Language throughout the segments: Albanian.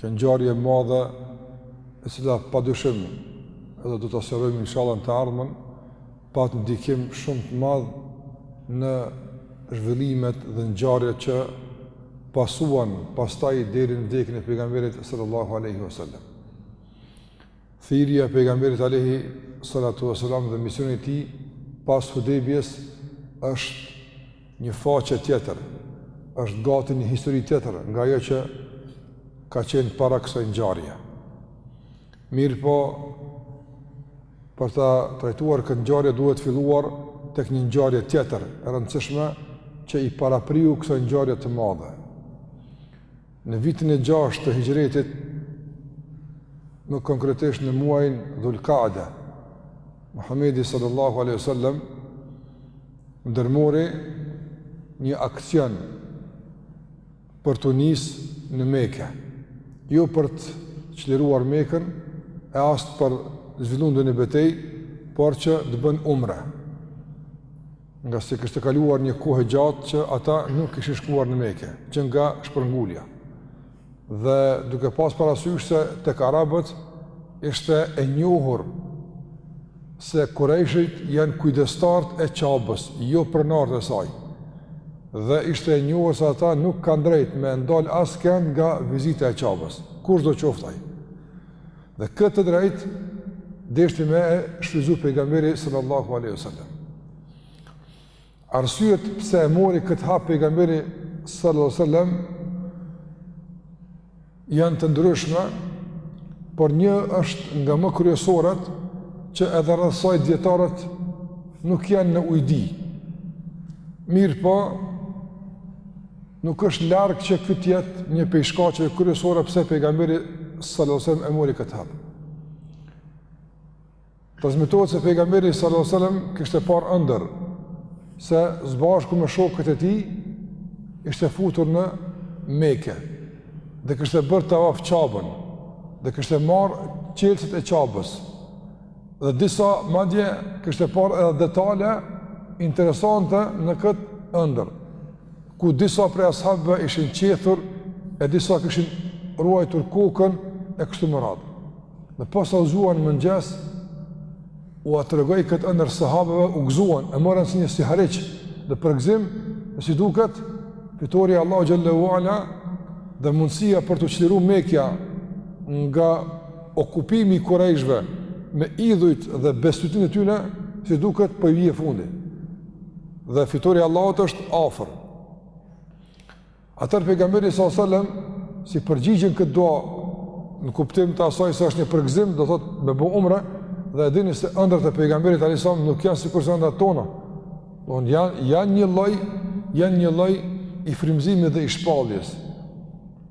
Kjo ngjarje e madhe e cila padyshim edhe do ta sqarojmë inshallah në të ardhmen, pat ndikim shumë të madh në zhvillimet dhe ngjarjet që pasuan pastaj deri në vdekjen e pejgamberit sallallahu alaihi wasallam. Thirrja e pejgamberit alejhi salatu vesselam dhe misioni i tij pas Hudejbjes është një faqe tjetër, është gati një histori tjetër nga ajo që ka qenë para kësaj ngjarje. Mirëpo, për ta trajtuar këtë ngjarje duhet filluar tek një ngjarje tjetër e rëndësishme që i parapriu kësaj ngjarje të madhe. Në vitin e gjashtë të hixhretit, më konkretisht në muajin Dhulkade, Muhamedi sallallahu alaihi wasallam ndërmori një aksion për t'u nisë në Mekë, jo për të çliruar Mekën e as për të zhvilluar ndonjë betejë, por që të bën umre. Ngase kishte kaluar një kohë e gjatë që ata nuk kishin shkuar në Meke, që nga shpërngulja. Dhe duke pas parasysh se tek arabët ishte e njohur se kurejshët janë kujdestarët e Qabes, jo pronarët e saj. Dhe ishte e njohur se ata nuk kanë të drejtë me ndalë askënd nga vizita e Qabes, kushdo qoftë ai. Dhe këtë të drejtë deshti me e shfrytëzu pejgamberi sallallahu aleyhi sallam. Arsyet pse e mori këtë hap pejgamberi sallallahu aleyhi sallam, janë të ndryshme, por një është nga më kryesoret, që edhe rreth saj dijetarët nuk janë në ujdi. Mirëpo, Nuk është larg që ky të jetë një prej shkaqeve kryesore pse pejgamberi sallallahu alajhi wasallam e mori këtë hap. Transmetohet se pejgamberi sallallahu alajhi wasallam kishte parë ëndërr se së bashku me shokët e tij ishte futur në Mekë dhe kishte bërë tavaf Qaben dhe kishte marrë çelësat e Qabes. Dhe disa madje kishte parë edhe detale interesante në këtë ëndërr. ku disa prej as'habëve ishin qethur e disa kishin rruajtur kokën e kështu me radhë. Dhe posa u zgjuan në mëngjes, ua tregoi këtë ëndërr sahabëve, u gëzuan, e morën si një sihariq dhe përgëzim, e si duket, fitorja e Allahut xhel-le ue ala dhe mundësia për t'u çliru Mekja nga okupimi i kurejshve me idhujt dhe bestytnitë e tyne, si duket po i vjen fundi. dhe fitorja e Allahut është afër. Atëherë pejgamberit sallallahu alajhi wasallam s'i përgjigjen këtë dua në kuptim të asaj se është një përgëzim, do thot me bo umre dhe e dini se ëndrrat e pejgamberit sallallahu alajhi wasallam nuk janë sikurse ëndrrat tona. Do thot janë janë një lloj janë një lloj i frymëzimit dhe i shpalljes.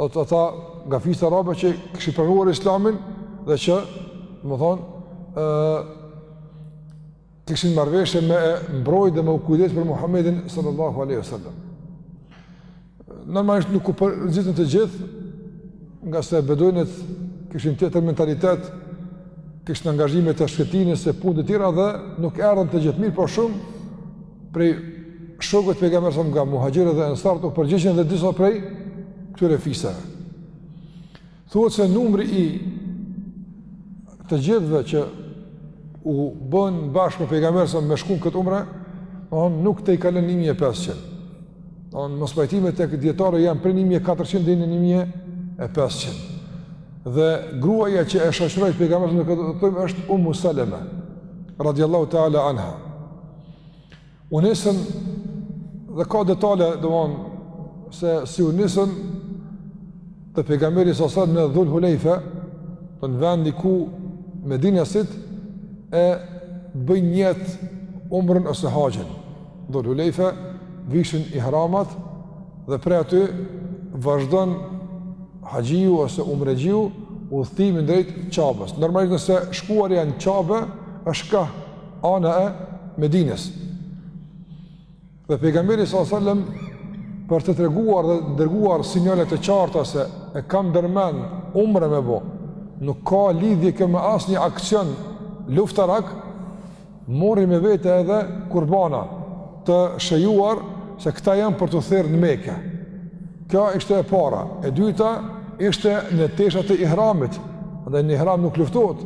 Do thot ata nga fiset arabe që kishin pranuar islamin dhe që, domethënë, ë kishin marrëveshje me mbrojt dhe me u kujdes për Muhamedin sallallahu alaihi wasallam. Normalisht nuk u përgjigjën të gjithë, ngase beduinët kishin tjetër mentalitet, kishin angazhime të shkretinës se punë të tjera dhe nuk erdhën të gjithë mirëpo shumë Prej shokëve të pejgamberit sa nga muhaxhirët dhe ensarët u përgjigjën dhe disa prej këtyre fiseve. Thuhet se numri i të gjithëve që u bën bashkë me pejgamberin sa me shku n'këtë umre, on nuk tejkalon 1500. On mospajtimet tek dijetarët janë prej 1400 deri në 1500. Dhe gruaja që e shoqëroi pejgamberin në këtë udhëtim është Ummu Salama radhiyallahu ta'ala anha. U nisën dhe ka detale, domethënë se si u nisën te pejgamberi sa sa në Dhul Hulejfe, domethënë vendi ku Medinasit e bëjnë nijet umrën ose haxhin. Dhul Hulejfe vishen ihramat dhe prej aty vazhdon haxhiu ose umrexhiu udhëtimin drejt Qabës. Normalisht nëse shkuarja n'Qabe është kah ana e Medinës. Dhe pejgamberi sallallahu alajhi wasallam për të treguar dhe dërguar sinjale të qarta se e kam ndërmend umre me bo. Nuk ka lidhje kjo me asnjë aksion luftarak. Mori me vete edhe kurbana të shëjuar se këta janë për t'u therë në Mekë. Kjo ishte e para. E dyta ishte në teshat e ihramit. Andaj n'ihram nuk luftohet.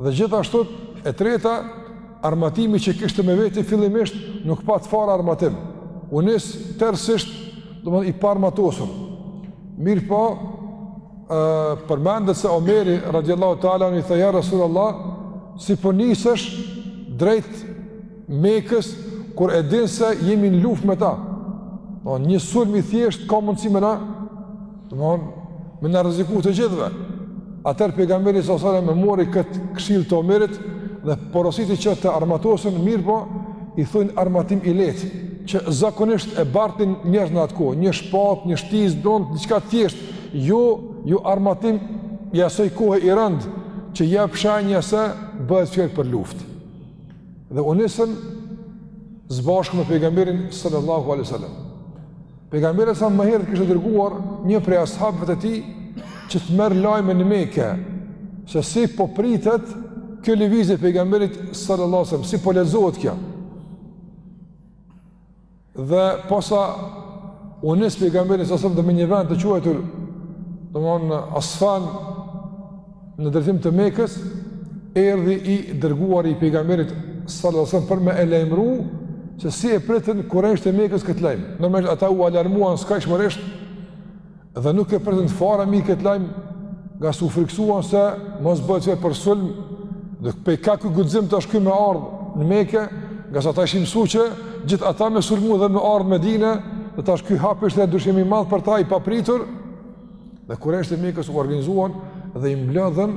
Dhe gjithashtu e treta, armatimi që kishte me veti fillimisht nuk pat fare armatim. U nis tërësisht, domethënë i paarmatosur. Mirëpo, e, përmendet se Omeri, radiallahu ta'ala anhu, i tha ja Rasulullah, si po nisesh drejt mekës, kur e din se jemi në luft me ta. Do, një sulm i thjesht, ka mundësi me na, Dhe domethonë, me na rreziku të gjithëve. Atëherë pejgamberi sallallahu alai sallam e mori këtë këshillë të Omerit dhe porositi që të armatosen mirëpo i thujnë armatim i lehtë që zakonisht e bartin njerëz në atë kohë, një shpatë, një shtizë, domethonë, diçka thjeshtë, jo, jo armatim i asoj kohe i rëndë që jep shenja se bëhet fjalë për luftë. Dhe u nisën së bashku me pejgamberin sallallahu alai sallam. Pejgamberi sallallahu alajhi wasallam më herët kishte dërguar një prej ashabëve të tij që të marrë lajme në Mekë se si po pritet kjo lëvizje e pejgamberit sallallahu alajhi wasallam, si po lexohet kjo. Dhe posa u nis pejgamberi sallallahu alajhi wasallam dhe në një vend të quajtur domthon Asfan në drejtim të Mekës, erdhi i dërguari i pejgamberit sallallahu alajhi wasallam për me e lajmëru se si e pritën kurejshët e Mekës këtë lajm. Normalisht ata u alarmuan skajshmërisht dhe nuk e pritën fare mirë këtë lajm, ngase u frikësuan se mos bëhet çfarë për sulm dhe prej ka ky guxim tash ky me ardh në Mekë, ngase ata ishin msu që gjithë ata me sulmu dhe me ardh në Medinë, dhe tash ky hap ishte ndryshim i madh për ta i papritur. Dhe kurejshët e Mekës u organizuan dhe i mblodhën,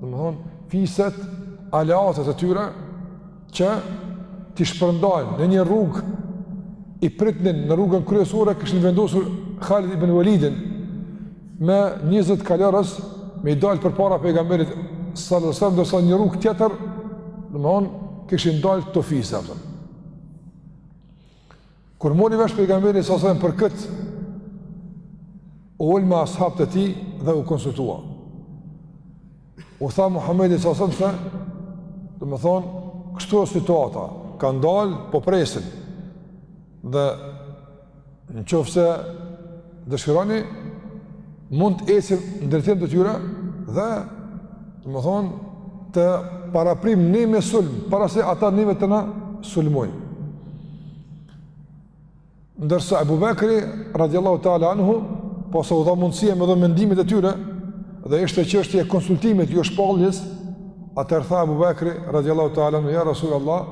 domethonë, fiset, aleatët e tyre, që të shpërndahen në një rrugë, i pritnin në rrugën kryesore, kishin vendosur Khalid ibn Walidin, me 20 kalorës, me i dalë përpara pejgamberit, sallallahu alajhi wasallam, ndërsa në një rrugë tjetër, domethonë, kishin dalë këto fiset, domethonë. Kur mori vesh pejgamberi sallallahu alajhi wasallam për këtë u ul me ashabët e tij dhe u konsultua. U tha Muhamedi sallallahu alajhi wasallam se domethonë kështu është situata, kanë dalë po presin. Dhe në qoftë se dëshironi mund të ecim në drejtim të tyre dhe domethonë të paraprijmë ne me sulm para se ata neve të na sulmojnë. Ndërsa Abu Bakri radhiyallahu ta'ala anhu posa u dha mundësia me dhënë mendimet e tyre dhe ishte çështje e konsultimit jo e shpalljes, atëherë tha Abu Bakri radhiyallahu ta'ala anhu ja Rasulullah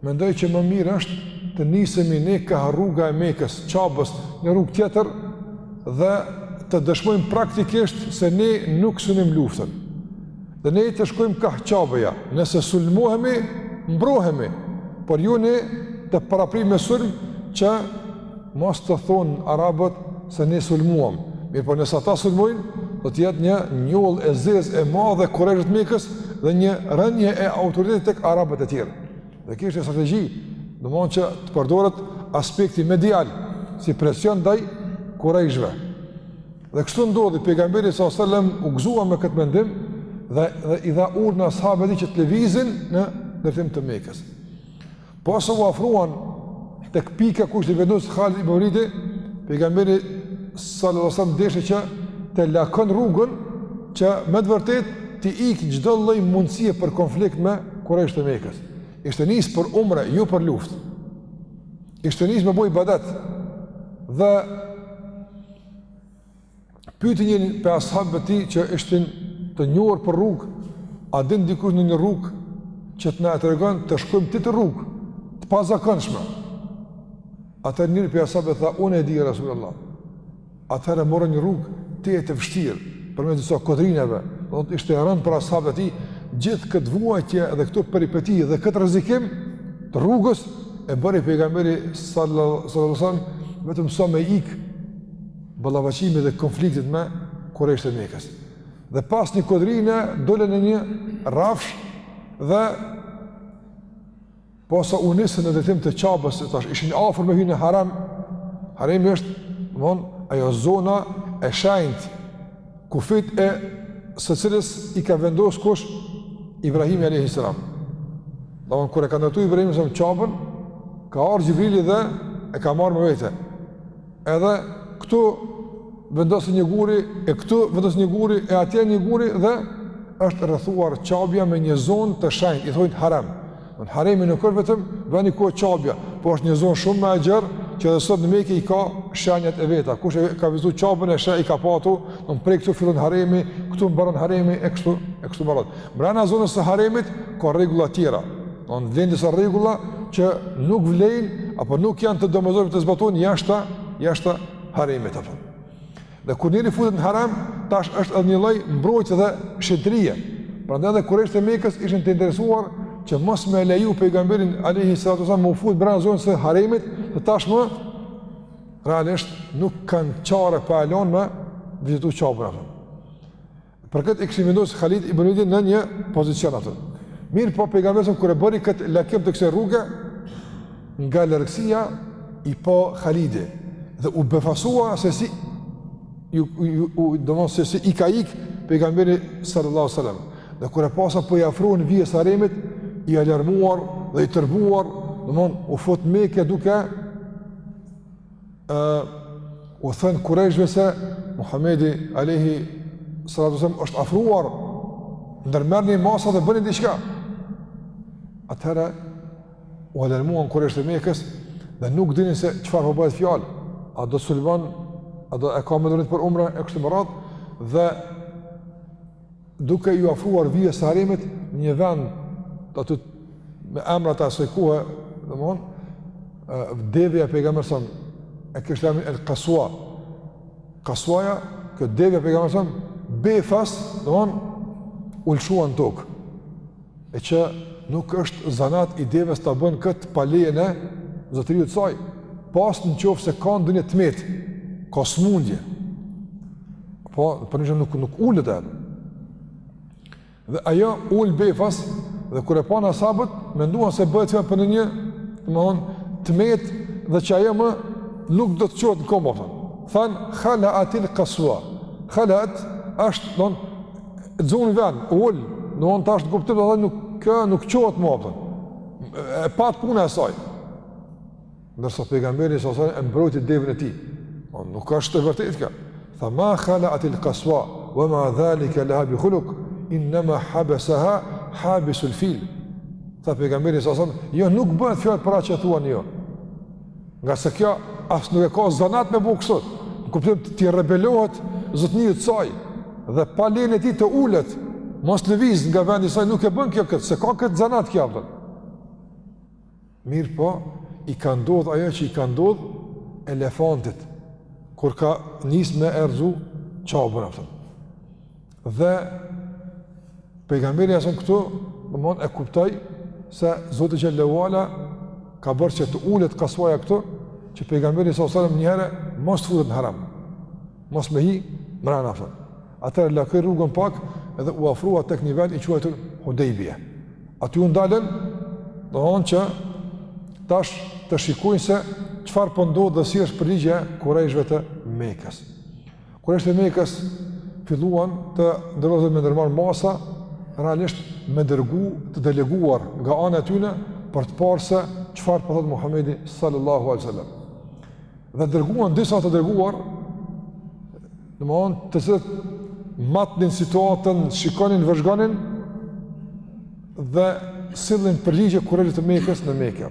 Mendoj që më mirë është të nisemi ne kah rruga e Mekës, Qabes, në rrugë tjetër dhe të dëshmojmë praktikisht se ne nuk synojmë luftën. Dhe ne të shkojmë kah Qabeja, nëse sulmohemi, mbrohemi, por jo ne të paraprijmë me sulm që mos të thonë arabët se ne sulmuam. Mirëpo nëse ata sulmojnë, do të jetë një njollë e zezë e madhe e kurejshëve të Mekës dhe një rënie e autoritetit tek arabët e tjerë. Dhe kjo është strategji, do të thonë që të përdoret aspekti medial si presion ndaj kurejshëve. Dhe kështu ndodhi pejgamberi sa selam u gëzua me këtë mendim dhe, dhe i dha urdhën ashabëve që të lëvizin në drejtim të Mekës. Posa u afruan Tek pika ku ishte vendosur Khalid ibn Walidi, pejgamberi sallallahu alajhi wasallam deshte që të lakon rrugën që me të vërtetë të ikë çdo lloj mundësie për konflikt me kurejshët e Mekës. Ishte nis për umre, jo për luftë. Ishte nis me boj ibadet. Dhe pyeti njërin prej ashabëve të tij që ishin të njohur për rrugë, a din dikush ndonjë rrugë që të na e tregon të shkojmë tjetër rrugë, të pazakonshme. Atëherë njëri prej ashabëve tha, unë e di, Rasul Allah. Atëherë e morën një rrugë, tejet të vështirë, përmes disa kodrineve, dhe ishte e rëndë për ashabët e tij, gjithë këtë vuajtje dhe këto peripeti dhe këtë rrezikim të rrugës, e bëri pejgamberi sallallahu sallam, vetëm sa me ikë, ballafaqimit dhe konfliktit me kurejshët e Mekës. Dhe pas një kodrine, dolën në një rrafsh dhe posa u nisën në drejtim të qabës, tash ishin afër me hynë në harem, haremi është, domethënë, ajo zona e shenjtë, kufijtë e së cilës i ka vendosë kush Ibrahimi a.s. Domethënë, kur e ka ndërtu Ibrahimi a.s. qabën, ka ardhë Xhibrili dhe e ka marrë me vete. Edhe këtu vendos një gur e këtu vendos një gur e atje një gur dhe është rrethuar qabja me një zonë të shenjtë, i thonë harem. Haremi nuk është vetëm vendi ku qabja, po është një zonë shumë më e gjerë që edhe sot në Mekë i ka shenjat e veta. Kush e ka vizituar qabën veç i ka pa, domethënë prej këtu fillon haremi, këtu mbaron haremi e kështu e kështu me radhë. Brenda zonës së haremit ka rregulla të tjera. Domethënë vlejnë disa regula që nuk vlejnë apo nuk janë të domosdoshme të zbatohen jashta, jashta haremit apo. Dhe kur njeriu futet në harem, tash është edhe një lloj mbrojtje dhe shenjtërie. Prandaj edhe kurejshët e Mekës ishin të interesuar që mos me leju pejgamberin alejhi salatu selam me u futë brenda zonës së haremit dhe tashmë realisht nuk kanë çare pa e lon me vizitu qabën apo. Për këtë e kishin vendosur Khalid ibn Walidin në një pozicion atje. Mirëpo pejgamberi kur e bëri këtë lakim të kësaj rruge nga largësia i pa Khalidi dhe u befasua se si ju, ju, ju domethënë se si i ka ik pejgamberi sallallahu alaihi wasallam. Dhe kur e pa se po i afrohen vijës së haremit, i alarmuar dhe i tërbuar, domethënë u fut Mekë duke u thënë kurejshve se Muhamedi alayhi salatu wasallam është afruar ndërmerrni masa dhe bëni diçka. Atëherë u alarmuan kurejsht e Mekës dhe nuk dinin se çfarë po bëhet fjalë. A do sulmon, a do e ka menduar për umrën e kështu me radhë dhe duke ju afruar vijës së haremit në një vend aty me emrat e asaj kohe, domthon, deveja Pejgamberit a.s. e kishte emrin El Qaswa. Qaswaja, kjo deveja Pejgamberit a.s. befas, domthon, u lëshua n'tokë. e që nuk është zanat i devës ta bën këtë pa lejen e zotëriut të saj, pos në qoftë se ka ndonjë të metë, ka smundje, po përndryshe nuk, nuk ulet. Edhe ajo u ul befas, dhe kur e panë as'habët, menduan se bëhet fjalë për një, domethonë, të metë, dhe që ajo më nuk do të çohet në komb, thanë, khala atil kasua, khala'at është, domthon, Zon ven, ul, domthon tash të kuptoj domthon nuk nuk çohet më apo. E pa punën e saj. Ndërsa pejgamberi a.s. e mbrojti devën e tij. Po nuk është e vërtetë kjo. Tha ma khala atil qaswa wa ma dhalika laha bi khuluq inma habasaha habisul fil. Tha pejgamberi a.s. jo nuk bëhet fjalë për atë që thuani ju. Nga se kjo as nuk e ka zanat me bo kështu, në kuptim t'i rebelohet zotnisë të saj, dhe pa lejen e tij të ulet, mos lëviz nga vendi i saj, nuk e bën kjo këtë, s'e ka këtë zanat kjo kupton. Mirëpo, i ka ndodhë ajo që i ka ndodhë elefantit, kur ka nisë me e rrzu Qaben, kupton. Dhe pejgamberi a.s. këtu, domthon e kuptoj se Zoti xhel-le ve ala ka bërë që të ulet kasuaja këtu, që pejgamberi s.a. sel-lem njëherë mos të futet në haram, mos me hi mrena fort. Atëherë lakoi rrugën pak edhe u afrua tek një vend i quajtur Hudejbje. Aty u ndalën, domthonë që tash të shikojnë se çfarë po ndodh dhe si është përgjigjja kurejshve të mekës. Kurejshët e Mekës, filluan të ndër me ndërmarë masa, realisht me dërgu të deleguar nga ana e tyne, për të parë se çfarë po thotë Muhammedi sallallahu alayhi sallam. Dhe dërguan disa të dërguar, domethanë të cilët, matnin situatën, shikonin, vëzhgonin, dhe sillin përgjigje kurejshit të Mekës në Mekë.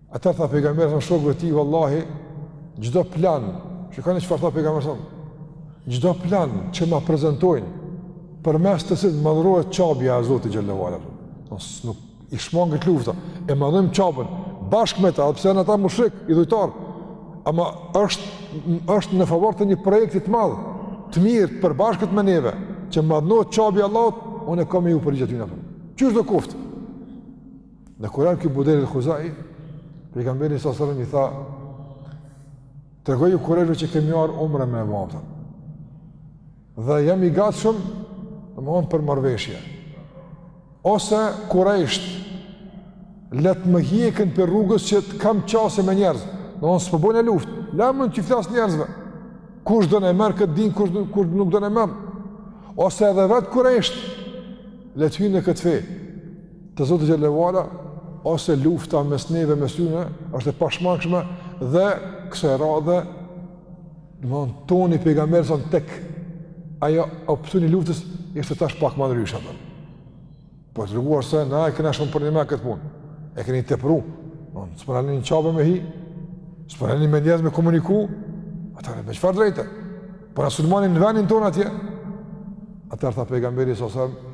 Atëherë tha pejgamberi sa shokëve të tij, vallahi, çdo plan, shikoni çfarë tha pejgamberi sa, çdo plan që ma prezentojnë, përmes të cilit madhërohet Qabja e Zotit xhelle ve ala. Nëse nuk i shmanget lufta, e madhërojmë Qaben bashkë me ta, edhe pse ata mushrikë, idhujtarë, ama është, është në favor të një projekti të madh, të mirë, të përbashkët me neve, që madhërohet Qabja e Allahut, unë e kam me ju përgjigj, qysh do koftë. Në kur erdh ky Budejl el-Huzai pejgamberi sa sallam i tha tregoju kurejshve që kemi ardh umre me bo, tha. Dhe jam i gatshëm domthon për marrëveshje. Ose kurejsht le të më hjeken prej rrugës që të kem qasje me njerëz. Domthon s'po bojmë luftë. La mund të flas njerëzve. Kush don e merr këtë din, kush nuk don e merr. Ose edhe vetë kurejsht le të hyjnë në këtë fe. të Zotit xhelle ve ala ose lufta mes neve mes juve është e pashmangshme dhe kësaj radhe domethon toni i pejgamberit tek ajo opsioni i luftës ishte tash pak më ndryshe apo po treguar se na e kena shumë për një këtë punë e keni tepru s'po na leni n'Qabe me hi s'po na leni me njerëz me komuniku atëherë me çfarë të drejte po na sulmoni në vendin tonë atje atëherë tha pejgamberi sallallahu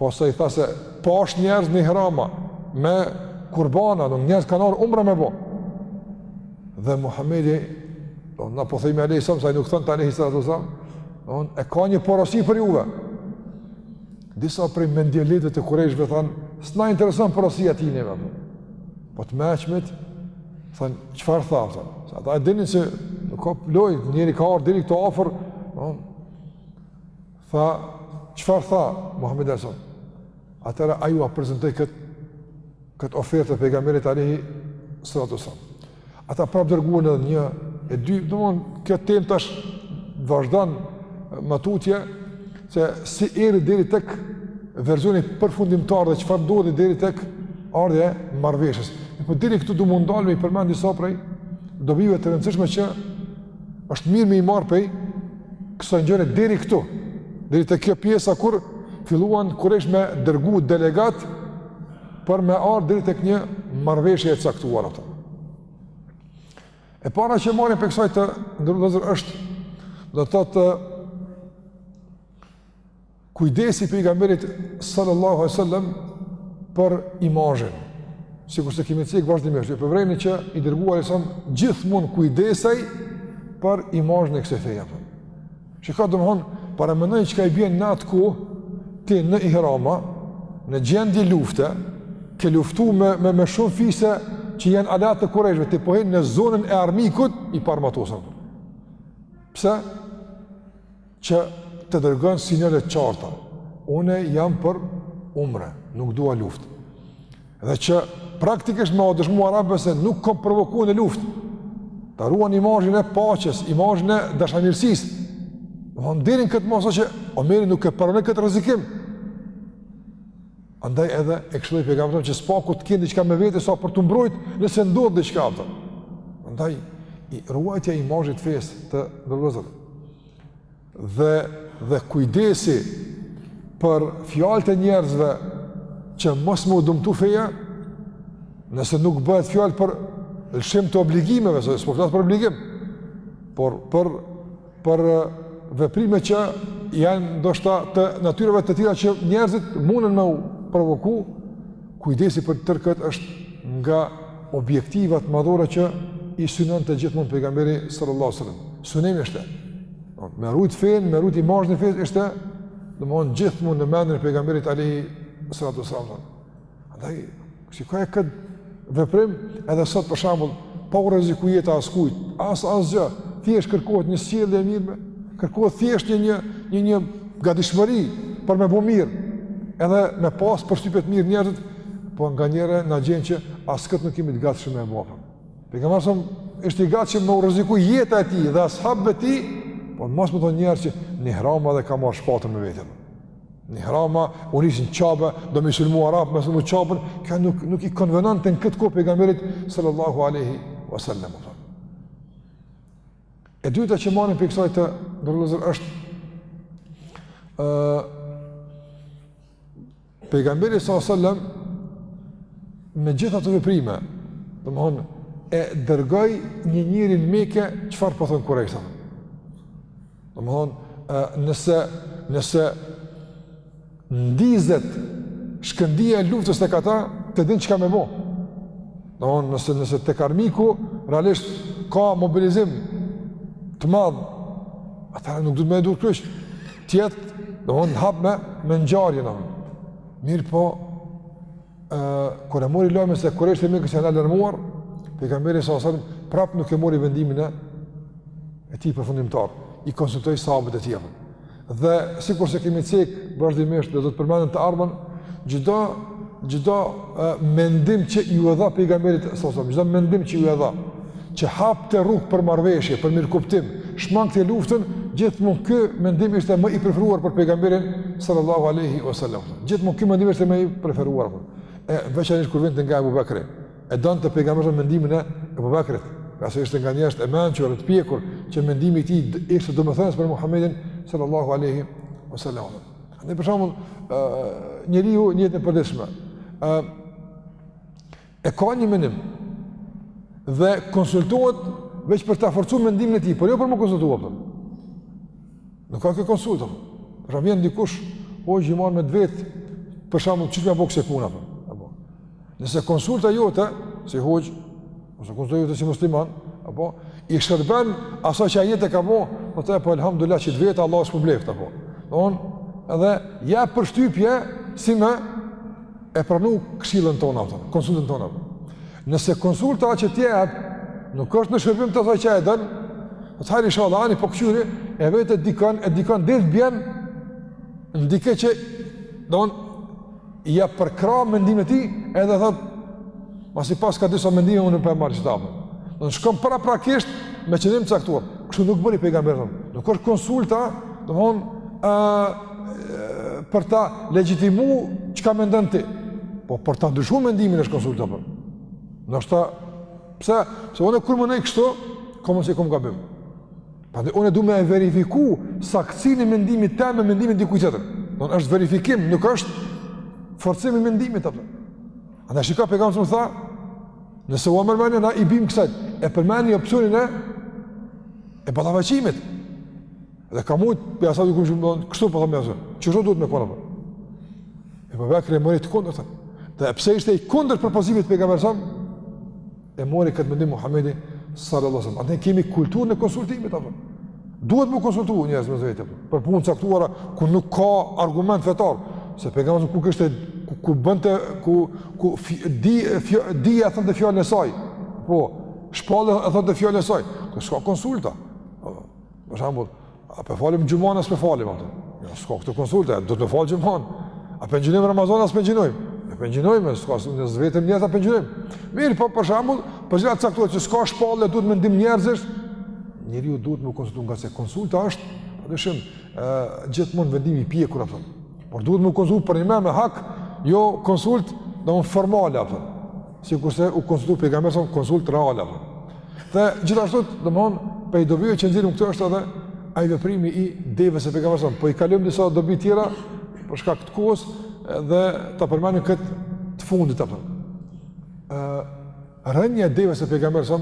Pastaj tha se pashë njerëz në ihrama me kurbana, do njerëz kanë ardhur umre me bë. Dhe Muhamedi, na po themi alejhi selam, se ai nuk thonte alejhi selam, e ka një porosi për juve. Disa prej mendjelehtëve të kurejshve thanë, s'na intereson porosia e tij neve. Po të meçmit thanë çfarë tha? Se ata e dinin se nuk ka lojë, njeri ka ardhur deri këtu afër, do Tha, çfarë tha Muhammedi alejhi selam? Atëherë ai ua prezentoi këtë, këtë ofertë të pejgamberit alejhi salatu selam. Ata prapë dërguan edhe një, e dy, domethon, kjo temë tash vazhdon më tutje, se si erdhi deri tek versioni përfundimtar dhe çfarë ndodhi deri tek ardhja e marrëveshjes. Po deri këtu du me u ndal me i përmend disa prej dobive të rëndësishme që është mirë me i marr pej kësaj ngjarje deri këtu, deri te kjo pjesa kur filluan kurejsht me dërgu delegat për me ardh deri tek një marrëveshje e caktuar ato. E para që marrim prej kësaj të nderuar vëllezër është do të thotë Kujdesi i pejgamberit sallallahu alaihi wasallam për imazhin. Sikur se e kemi cek vazhdimisht, po vërejmë që i dërguari alaihi salam gjithmonë kujdesej për imazhin e kësaj feje. Çka domthon, paramendo çka i bjen në atë kohë ti në ihrama, në gjendje lufte, ke luftu me me me shumë fise që janë aleatë të kurejshve, ti po hin në zonën e armikut i paarmatosur. Pse? që të dërgon sinjale të qarta, une jam për umre, nuk dua luftë, dhe që praktikisht me u dëshmu arabëve se nuk kom provoku une luftë, ta ruan imazhin e paqes, imazhin e dashamirësisë, hin deri në këtë masë që Omeri nuk e pranon këtë rrezikim, andaj edhe e këshillon pejgamberin që s'paku të kenë diçka me vete, sa për t'u mbrojt nëse ndodh diçka, andaj ruajtja e imazhit fesë, të nderuar vëllezër, dhe dhe kujdesi për fjalët e njerëzve që mos me u dëmtu feja, nëse nuk bëhet fjalë për lëshim të obligimeve, se s'po flas për obligim, por për për veprime që janë ndoshta të natyrave të tilla që njerëzit mundën me u provoku, Kujdesi për tërë këtë është nga objektivat madhore që i synonte gjithmonë pejgamberi sallallahu alaihi wasallam. Synim ishte. Po, me rujt fenë, me rujt imazhin e fesë ishte domthon gjithmonë në mendjen e pejgamberit alaihi sallallahu alaihi wasallam. Andaj, shikoje këtë veprim edhe sot për shembull pa u rreziku jeta e askujt, as asgjë, thjesht kërkohet një sjellje e mirë, kërkohet thjesht një një një një gatishmëri për me bo mirë, edhe me pas përshtypje të mirë njerëzit, po nganjëherë na gjen që as kët nuk jemi të gatshëm me e bo. Pejgamberi alaihi salam është i gatshëm me u rreziku jeta e tij dhe ashabëve të tij, po mos me thonë njerëzit që në ihram edhe ka marrë shpatën me vete. Në ihrama u nis në Qabe, do me sulmu arabët, me sulmu Qabën, kjo nuk, nuk i konvenonte në këtë kohë pejgamberit, sallallahu aleyhi wa sallam. E dyta që marrim prej kësaj, të nderuar vëllezër, është, uh, pejgamberi sallallahu aleyhi wa sallam, me gjithë ato veprime, domethonë, e dërgoi një njeri në Meke, çfarë po thonë kurejshët? Domethonë, nëse, nëse ndizet shkëndija e luftës tek ata, të din çka me bo. Domethonë, nëse, nëse tek armiku, realisht ka mobilizim të madh, atëherë nuk duhet me duar kryq, të jetë, domethonë, në hap me, me ngjarjen. Mirëpo, kur e mori lajmin se kurejshët e Mekës janë alarmuar, pejgamberi sallallahu alaihi wasallam prap nuk e mori vendimin e e tij përfundimtar. I konsultoi sahabët e tjerë. Dhe sikur se kemi cek vazhdimisht dhe do të përmendim në të ardhmen, çdo çdo mendim që iu dha pejgamberit sallallahu alaihi wasallam, çdo mendim që iu dha që hapte rrugë për marrëveshje, për mirëkuptim, shmangte luftën, gjithmonë ky mendim ishte më i preferuar për pejgamberin sallallahu alaihi wasallam. Gjithmonë ky mendim ishte më i preferuar. Po. E veçanërisht kur vinte nga Abu Bakri. E donte pejgamberi mendimin e Abu Bakrit. Ngase ishte nga njerëzit e mençur e të pjekur që mendimi i tij ishte domethënës për Muhamedin sallallahu alaihi wasallam. Ne për shembull, njeriu në jetën e përditshme. Ë e ka një menim dhe konsultohet veç për ta forcuar mendimin e tij, por jo për me u konsultu. Për. Nuk ka kë konsulto. Për shembull vjen dikush, po i marr me vet, për shembull çfarë bëkse puna apo. Apo. Nëse konsulta jote, si hoxhë, ose konsulta jote si musliman, apo i shërben asaj që ai e ka bë, po të apo alhamdulillah që të veta, Allahu të shpërbleftë apo. Don, edhe jep përshtypje si me e pranu këshillën tonë ato, konsultën tonë ato. Nëse konsulta që ti jep nuk është në shërbim të asaj që e don, atëherë inshallah ani po kqyri e vet dikon e dikon deri të bjen në dikë që don ja përkrah mendimin e tij, edhe thot masi paska disa mendime unë po e marr çfarë apo. Domethënë shkon paraprakisht me qëllim të caktuar. Kështu nuk bëri pejgamberi. Nuk është konsulta, domthon ë për ta legjitimu çka mendon ti. Po për ta ndryshuar mendimin është konsulta po. Domethënë pse, se unë kur menoj kështu, ka mundësi kom gabim. Prandaj unë du me e verifiku saktësinë e mendimit tem me mendimin e dikujt tjetër. Domethënë është verifikim, nuk është forcim i mendimit apo. Andaj shiko pejgamberi tha, nëse ua merr menja na i bim kësaj, e përmendi opsionin e e ballafaqimit. Dhe ka mujt, për asat i kumë shumë, kështu për po thëmë jasë, që shumë duhet me kona për. Ebu Bekri e mërit kundër të. Edhe pse ishte i kundër propozimit të pejgamberit, e mori këtë mendim Muhammedi sallallahu sallam. Ate kemi kulturën e konsultimit, apo. Duhet me u konsultu njerëzit mes vete, apo. Për punë të caktuara, ku nuk ka argument fetar, se pejgamberi ku kishte ku, ku bënte, ku, ku fi, di, fi, di e thonte fjalën e saj, po, shpallja e thonte fjalën e saj, ku s'ka konsulta, Për shembull, a po falim xhuman a s'po falim, atë? Jo, jo, s'ka këtu konsultë, do të falim xhuman. A po agjinojmë Ramazan a s'po agjinojmë? Ne po agjinojmë, s'ka nëse vetëm njerëz apo agjinojmë. Mirë, po për shembull, për gjanat sa këto që s'ka shpallë, duhet mendim njerëzish. Njeriu duhet me u konsultu ngase konsulta është, pa dyshim, ë gjithmonë vendim i pjekur apo. Por duhet me u konsultu përnjëmend me hak, jo konsult, domethënë formale apo. Sikurse u konsultu pejgamberi a.s. konsult real apo. Dhe gjithashtu, domthon, prej dobive që nxjerrim këtu është edhe ai veprimi i devës së pejgamberit. Po i kalojmë disa dobi tjera për shkak të kohës dhe ta përmendim kët të fundit apo. ë Rënia e devës së pejgamberit a.s.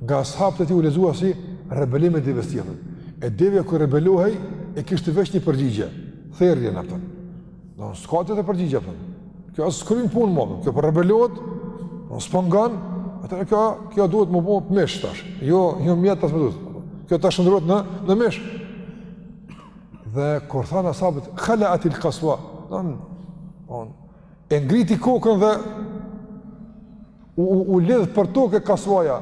nga ashabët e tij u lexua si rebelim i devës së tij. E devja kur rebelohej e kishte veç një përgjigje, therjen apo. Domon s'ka tjetër përgjigje, apo. Kjo është s'kryn punë, më, kjo po rebelohet, s'po ngon, atër kjo, kjo duhet me u bo mish, tash. Jo, jo mjet, pse më duhet. Kjo tash shndërrohet në, në mish. Dhe kur thanë as'habët, khalaatil Kasua, domon, e ngriti kokën dhe U, u, u lidh për toke Kasuaja.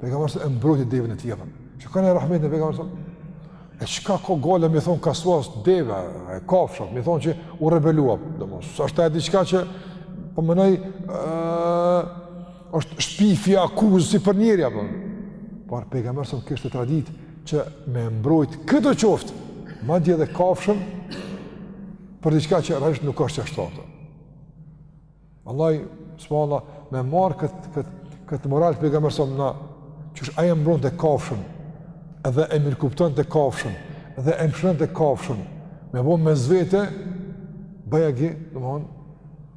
Pejgamberi a.s. e mbrojti devën e tij. Kqyrne rahmetin e pejgamberit a.s. E çka ka gajle me thon Kasuas, deve e kafshë, me thon që u rebelua. Domon, s'është ajo diçka që po menoj është shpifje, akuzë si për njeri apo. Por pejgamberi a.s. kishte traditë që me mbrojt këdo qoftë, madje edhe kafshën për diçka që realisht nuk është ashtu. Wallahi subhanallah me marr kët kët kët moral t'pejgamberit a.s. na qysh ai e mbronte kafshën dhe e mirëkuptonte kafshën dhe e mëshironte kafshën me bo mes vete bajagi domthon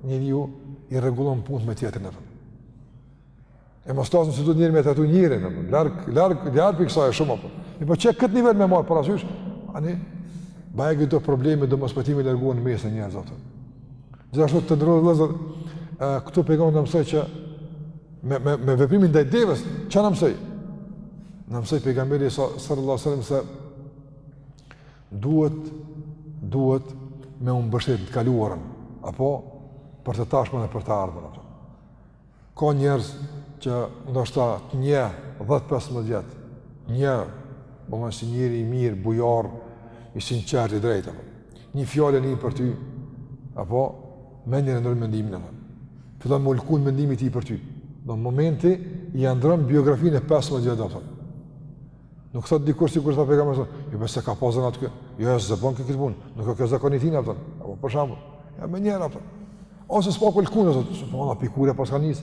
njeriu i rregullon punët me tjetrin atë E mos të flasim se duhet njeri me trajtu njerin, apo, larg, larg, larg prej kësaj e shumë, apo. E po qe këtë nivel me marrë parasysh, ani, bajagi do probleme, do mospajtime i largon në mes njerëzve, apo. Gjithashtu të nderuar vëllezër, këtu pejgamberi na mësoi që me, me, me veprimin ndaj devës, çka na mësoi? Na mësoi pejgamberi sallallahu alejhi ve sellem se duhet, duhet me u mbështet në të kaluarën, apo për të tashmen e për të ardhmen, apo. Ka njerëz që ndoshta të njeh 10-15 vjet, njeh, bo vaki si njeri i mirë, bujar, i sinqert, i drejtë, një fjalë e nin për ty, apo, menjëherë e ndrron mendimin, apo, fillon me u lkun mendimi i tij për ty, do momenti, ia ndrron biografinë e 15 vjet, apo, Nuk thot dikush sikur tha pejgamberi sa, "Jo pse ka pas zonat kë? Jo ai jo, s'e bon këtë punë. Nuk ka kët zakon fina apo." Apo për shembull, me njëra apo. Ose s'po kul kunë ato, s'po valla pe kur ja paskan nis.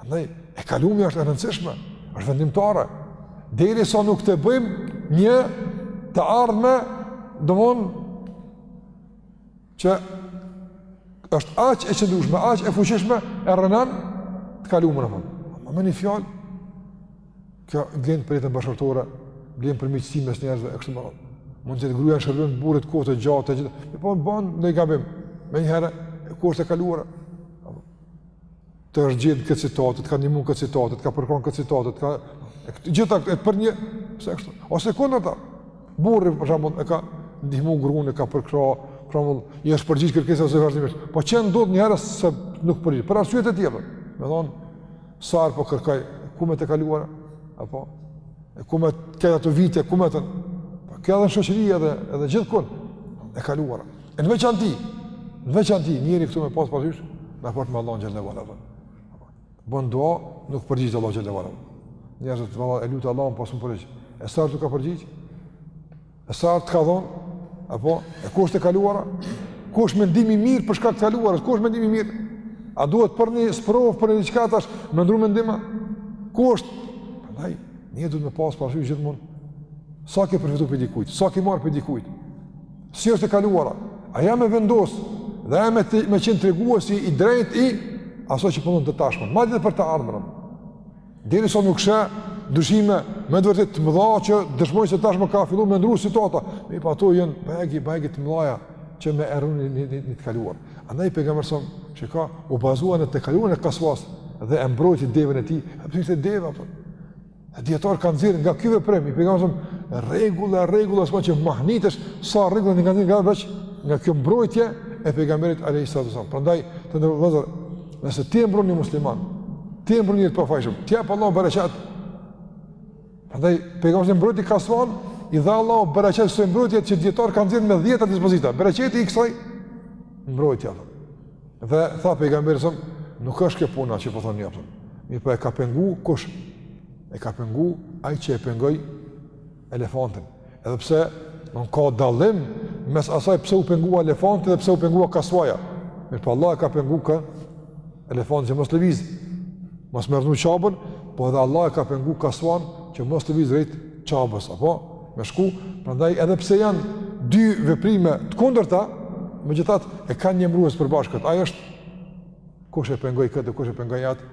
Andaj e kalumja është e rëndësishme, është vendimtare. Derisa nuk të bëjmë një të ardhme, domthon që është aq e qëndrueshme, aq e fuqishme e rrënon të kalumen apo. Me një fjalë kjo vlen për jetën bashkëshortore, vlen për miqësi mes njerëzve e kështu me radhë. Mund të jetë gruaja në shërbim burrit kohë të gjatë të gjithë. Po bën ndonjë gabim. Menjëherë ku është e kaluara. të është gjind n'këtë situatë, të ka ndihmu n'këtë situatë, të ka përkrah n'këtë situatë, të ka... Gjitha këtë, për një... Pse kështu? Ose kundërta? Burri, për shembull, e ka ndihmu grunë, e ka përkrah, për shembull, i është përgjigj kërkesave saj vazhdimisht. Po qe ndodh një herë se nuk përgjigj, për arsye të tjera. Me thonë, sa herë po kërkoj, ku met e kaluara? Apo? e ku met ato vite, ku met... Po, kjo edhe në shoqëri edhe, edhe gjithkun, e kaluara. E në veçanti, në veçanti, njeri këtu me pas parasysh, në raport me Allahun xhele ve ala. Bën dua, nuk përgjigjet Allahu xhele ve ala. Njerëzit, valla, e luta Allahun pa s'm'u përgjigj. E sa herë t'u ka përgjigj? E sa të ka dhon? Apo e ku është e kaluara? Ku është mendimi i mirë për shkak të kaluarës? Ku është mendimi i mirë? A duhet për një sprovë për një diçka tash me ndrru mendim? Ku është? Prandaj ne duhet me pas parasysh gjithmonë. Sa ke përfitu pe dikujt? Sa ke marr pe dikujt? Si është e kaluara? Ajo me vendos. Dhe ajo me të me qenë treguesi i drejtë i asoj që punon të tashmën. Madje për të ardhmën. Derisa nuk sheh ndryshime me të vërtetë të mëdha që dëshmojnë se tashmë ka filluar me ndryshu situata, me pa ato janë bajagi, bajagi të mëdha që me rrënu një, një, një të kaluar. Andaj pejgamberi sa që ka u bazuar në të kaluarën e Kasuas dhe e mbrojti devën e tij, edhe pse ishte deva apo? A dijetarët kanë nxjerr nga ky veprim, i pejgamberi rregulla, rregulla saqë mahnitesh sa rregulla nga nga veç nga kjo mbrojtje e pejgamberit alayhis salam. Prandaj të nderuar vllezër Nëse ti e mbron një musliman, ti e mbron një të pafajshëm, t'jap Allahu bereqet. Prandaj pejgamberi mbrojti Kasvan, i dha Allahu bereqet kësaj mbrojtje që dijetarët kanë nxjerr me dhjeta dispozita. Bereqeti i kësaj mbrojtje. Dhe tha pejgamberi se nuk është kjo puna që po thonë apo. Mirpo e ka pengu kush? E ka pengu ai që e pengoi elefantin. Edhe pse nuk ka dallim mes asaj pse u pengua elefanti dhe pse u pengua Kasuaja. Mirpo Allah e ka pengu kët elefantin që mos lëviz. Mos me rrnu Qabën, po edhe Allah e ka pengu Kasuan që mos lëviz drejt Qabës apo me shku. Prandaj edhe pse janë dy veprime të kundërta, megjithatë e kanë një emërues përbashkët. Ai është kush e pengoi këtë, kush e pengoi atë,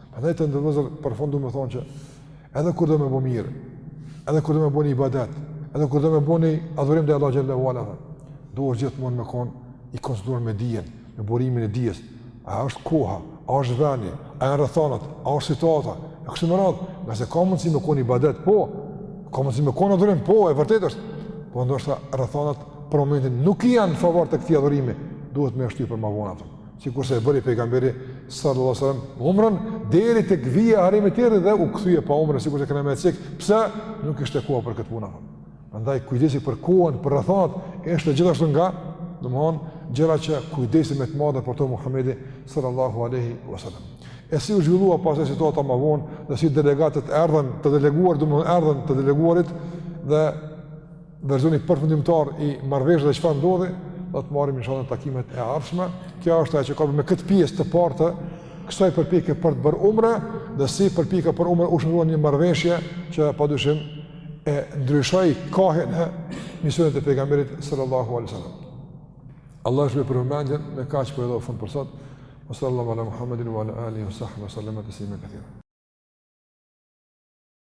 Prandaj të nderuar vëllezër për fund du me thonë që edhe kur do me bo mirë, edhe kur do me bo një ibadet, edhe kur do me bo një adhurim ndaj Allahut xhallahu ala, duhet gjithmonë me kon i konsultuar me dijen, me burimin e dijes. A është koha, a është vendi, a janë rrethanat, a është situata? E kështu me radhë, ngase ka mundësi me kon ibadet, po, ka mundësi me kon adhurim, po, e vërtet është, po ndoshta rrethanat për momentin nuk janë në favor të këtij adhurimi, duhet me e shty për ma vonë atë. sikurse e bëri pejgamberi sallallahu alajhi wasallam umrën deri tek vija e haremit të hyri dhe u kthye pa umre sikurse kena me cek pse nuk ishte koha për këtë punë prandaj kujdesi për kohën për rrethanat ishte gjithashtu nga domthon gjëra që u kujdes me të madhe për to Muhamedi sallallahu alajhi wasallam e si u zhvillua pastaj situata ma vonë dhe si delegatët erdhën të deleguar domthon erdhën të deleguarit dhe verzioni përfundimtar i marrëveshjes dhe çfarë ndodhi, do të marrim inshallah në takimet e ardhshme. Kjo është ajo që kam në këtë pjesë të parë të kësaj përpjekje për të bërë umra, dhe si përpjekja për umra u shndërrua në një marrëveshje që padyshim e ndryshoi kahjen e misionit të pejgamberit sallallahu alaihi wasallam. Allahu ju shpërbleftë për vëmendjen, me kaq po e përfundoj për sot. Wa sallallahu ala Muhammedin wa ala alihi wa sahbihi wa sallama taslima kathira.